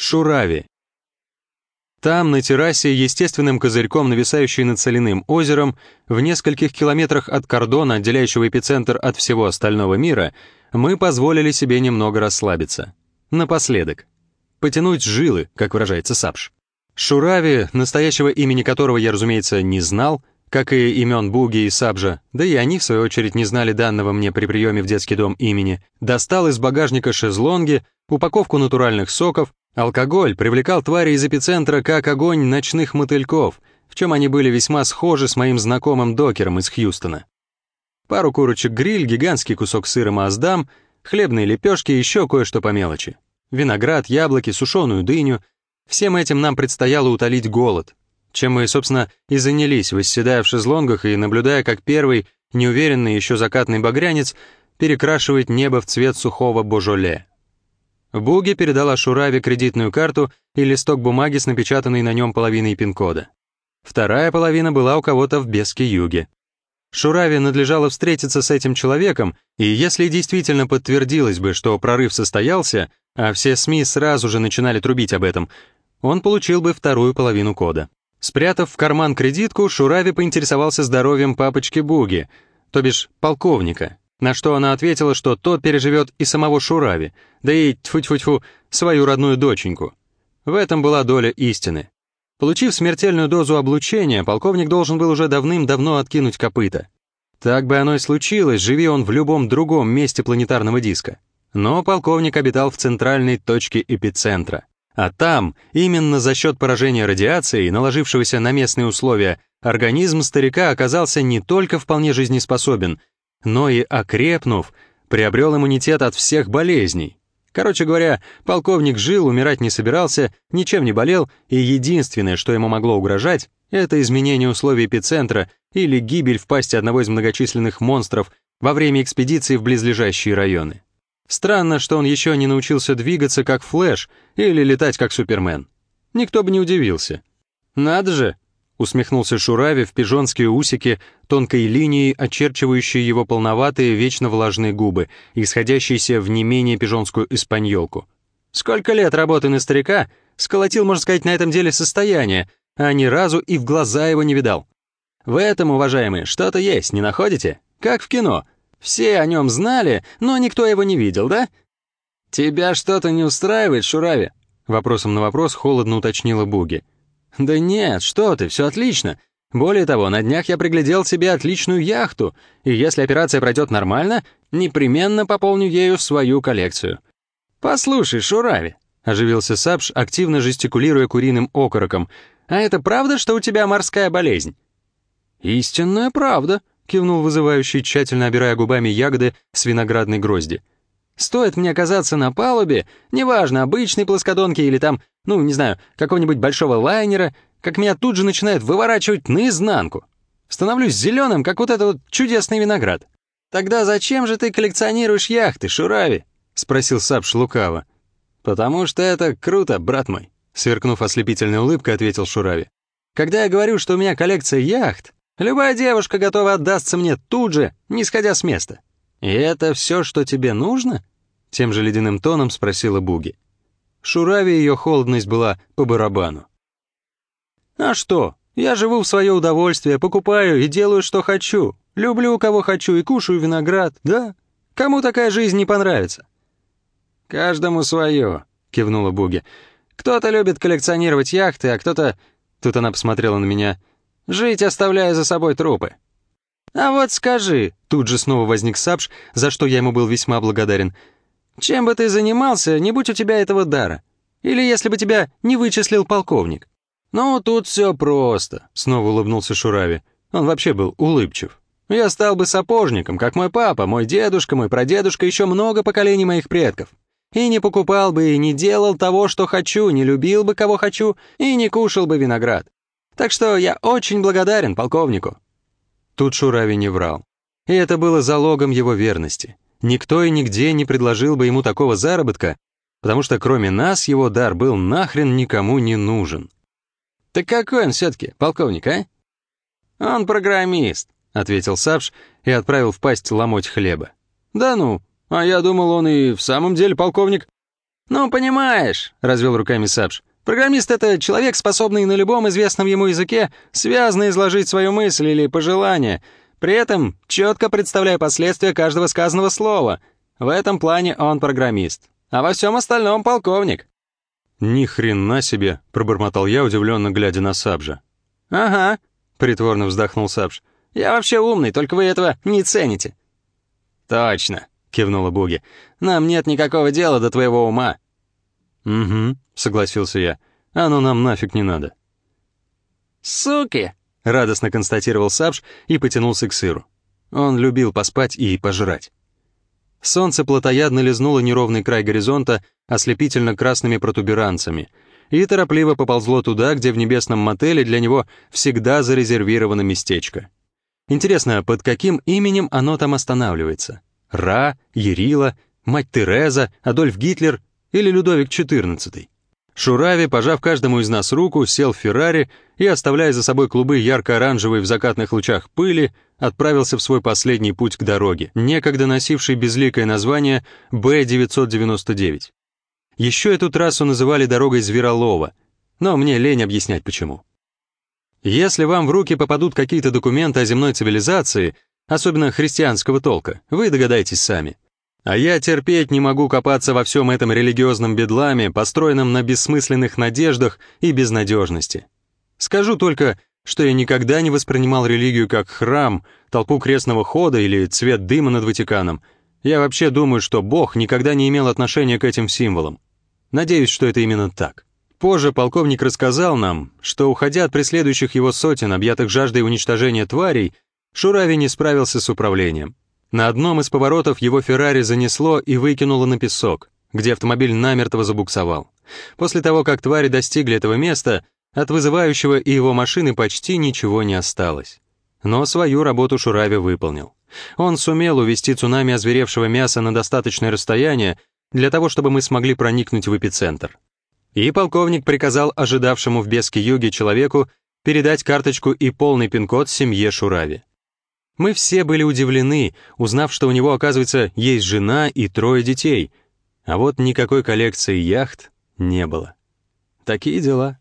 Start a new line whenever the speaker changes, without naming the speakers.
Шурави. Там, на террасе, естественным козырьком, нависающей над соляным озером, в нескольких километрах от кордона, отделяющего эпицентр от всего остального мира, мы позволили себе немного расслабиться. Напоследок. Потянуть жилы, как выражается Сапш. Шурави, настоящего имени которого я, разумеется, не знал, как и имен Буги и Сабжа, да и они, в свою очередь, не знали данного мне при приеме в детский дом имени, достал из багажника шезлонги, упаковку натуральных соков, Алкоголь привлекал твари из эпицентра как огонь ночных мотыльков, в чем они были весьма схожи с моим знакомым докером из Хьюстона. Пару курочек гриль, гигантский кусок сыра маасдам, хлебные лепешки и еще кое-что по мелочи. Виноград, яблоки, сушеную дыню. Всем этим нам предстояло утолить голод, чем мы, собственно, и занялись, восседая в шезлонгах и наблюдая, как первый, неуверенный еще закатный багрянец, перекрашивает небо в цвет сухого божоле. Буги передала Шураве кредитную карту и листок бумаги с напечатанной на нем половиной пин-кода. Вторая половина была у кого-то в Беске-Юге. Шураве надлежало встретиться с этим человеком, и если действительно подтвердилось бы, что прорыв состоялся, а все СМИ сразу же начинали трубить об этом, он получил бы вторую половину кода. Спрятав в карман кредитку, Шурави поинтересовался здоровьем папочки Буги, то бишь полковника, на что она ответила, что тот переживет и самого Шурави, да и, тьфу-тьфу-тьфу, свою родную доченьку. В этом была доля истины. Получив смертельную дозу облучения, полковник должен был уже давным-давно откинуть копыта. Так бы оно и случилось, живи он в любом другом месте планетарного диска. Но полковник обитал в центральной точке эпицентра. А там, именно за счет поражения радиацией, наложившегося на местные условия, организм старика оказался не только вполне жизнеспособен, но и окрепнув, приобрел иммунитет от всех болезней. Короче говоря, полковник жил, умирать не собирался, ничем не болел, и единственное, что ему могло угрожать, это изменение условий эпицентра или гибель в пасти одного из многочисленных монстров во время экспедиции в близлежащие районы. Странно, что он еще не научился двигаться как Флэш или летать как Супермен. Никто бы не удивился. Надо же, усмехнулся Шурави в пижонские усики, тонкой линией, очерчивающие его полноватые, вечно влажные губы, исходящиеся в не менее пижонскую испаньолку. «Сколько лет работы на старика, сколотил, можно сказать, на этом деле состояние, а ни разу и в глаза его не видал. В этом, уважаемые, что-то есть, не находите? Как в кино. Все о нем знали, но никто его не видел, да? Тебя что-то не устраивает, Шурави?» Вопросом на вопрос холодно уточнила Буги. «Да нет, что ты, все отлично. Более того, на днях я приглядел себе отличную яхту, и если операция пройдет нормально, непременно пополню ею свою коллекцию». «Послушай, Шурави», — оживился Сапш, активно жестикулируя куриным окороком, «а это правда, что у тебя морская болезнь?» «Истинная правда», — кивнул вызывающий, тщательно обирая губами ягоды с виноградной грозди. Стоит мне оказаться на палубе, неважно, обычной плоскодонки или там, ну, не знаю, какого-нибудь большого лайнера, как меня тут же начинают выворачивать наизнанку. Становлюсь зеленым, как вот этот вот чудесный виноград. «Тогда зачем же ты коллекционируешь яхты, Шурави?» — спросил Сапш лукаво. «Потому что это круто, брат мой», — сверкнув ослепительной улыбкой, ответил Шурави. «Когда я говорю, что у меня коллекция яхт, любая девушка готова отдастся мне тут же, не сходя с места. «И это все, что тебе нужно?» Тем же ледяным тоном спросила Буги. Шурави ее холодность была по барабану. «А что? Я живу в свое удовольствие, покупаю и делаю, что хочу. Люблю, кого хочу и кушаю виноград, да? Кому такая жизнь не понравится?» «Каждому свое», — кивнула Буги. «Кто-то любит коллекционировать яхты, а кто-то...» Тут она посмотрела на меня. «Жить, оставляя за собой трупы». «А вот скажи», — тут же снова возник Сапш, за что я ему был весьма благодарен, «чем бы ты занимался, не будь у тебя этого дара? Или если бы тебя не вычислил полковник?» «Ну, тут все просто», — снова улыбнулся Шурави. Он вообще был улыбчив. «Я стал бы сапожником, как мой папа, мой дедушка, мой прадедушка, еще много поколений моих предков. И не покупал бы, и не делал того, что хочу, не любил бы, кого хочу, и не кушал бы виноград. Так что я очень благодарен полковнику». Тут Шурави не врал. И это было залогом его верности. Никто и нигде не предложил бы ему такого заработка, потому что кроме нас его дар был нахрен никому не нужен. «Так какой он все-таки, полковник, а?» «Он программист», — ответил Сапш и отправил в пасть ломоть хлеба. «Да ну, а я думал, он и в самом деле полковник». «Ну, понимаешь», — развел руками Сапш, «программист — это человек, способный на любом известном ему языке связно изложить свою мысль или пожелание, при этом четко представляя последствия каждого сказанного слова. В этом плане он программист, а во всем остальном полковник».
«Ни хрена себе», — пробормотал я, удивленно глядя на Сабжа.
«Ага», — притворно вздохнул Сабж. «Я вообще умный, только вы этого не цените». «Точно», — кивнула Буги. «Нам нет никакого дела до твоего ума».
«Угу», — согласился я. «Оно нам нафиг не надо».
«Суки!» — радостно констатировал Сабж и потянулся к сыру. Он любил поспать и пожрать. Солнце плотоядно лизнуло неровный край горизонта ослепительно красными протуберанцами и торопливо поползло туда, где в небесном мотеле для него всегда зарезервировано местечко. Интересно, под каким именем оно там останавливается? Ра, Ерила, мать Тереза, Адольф Гитлер или Людовик XIV? Шурави, пожав каждому из нас руку, сел в Феррари и, оставляя за собой клубы ярко-оранжевой в закатных лучах пыли, отправился в свой последний путь к дороге, некогда носивший безликое название Б-999. Еще эту трассу называли дорогой Зверолова, но мне лень объяснять почему. Если вам в руки попадут какие-то документы о земной цивилизации, особенно христианского толка, вы догадаетесь сами. А я терпеть не могу копаться во всем этом религиозном бедламе, построенном на бессмысленных надеждах и безнадежности. Скажу только, что я никогда не воспринимал религию как храм, толпу крестного хода или цвет дыма над Ватиканом. Я вообще думаю, что Бог никогда не имел отношения к этим символам. Надеюсь, что это именно так. Позже полковник рассказал нам, что, уходя от преследующих его сотен, объятых жаждой уничтожения тварей, Шурави не справился с управлением. На одном из поворотов его Феррари занесло и выкинуло на песок, где автомобиль намертво забуксовал. После того, как твари достигли этого места, от вызывающего и его машины почти ничего не осталось. Но свою работу Шурави выполнил. Он сумел увести цунами озверевшего мяса на достаточное расстояние для того, чтобы мы смогли проникнуть в эпицентр. И полковник приказал ожидавшему в Беске юге человеку передать карточку и полный пин-код семье Шурави. Мы все были удивлены, узнав, что у него, оказывается, есть жена и трое детей, а вот никакой коллекции яхт не было. Такие дела.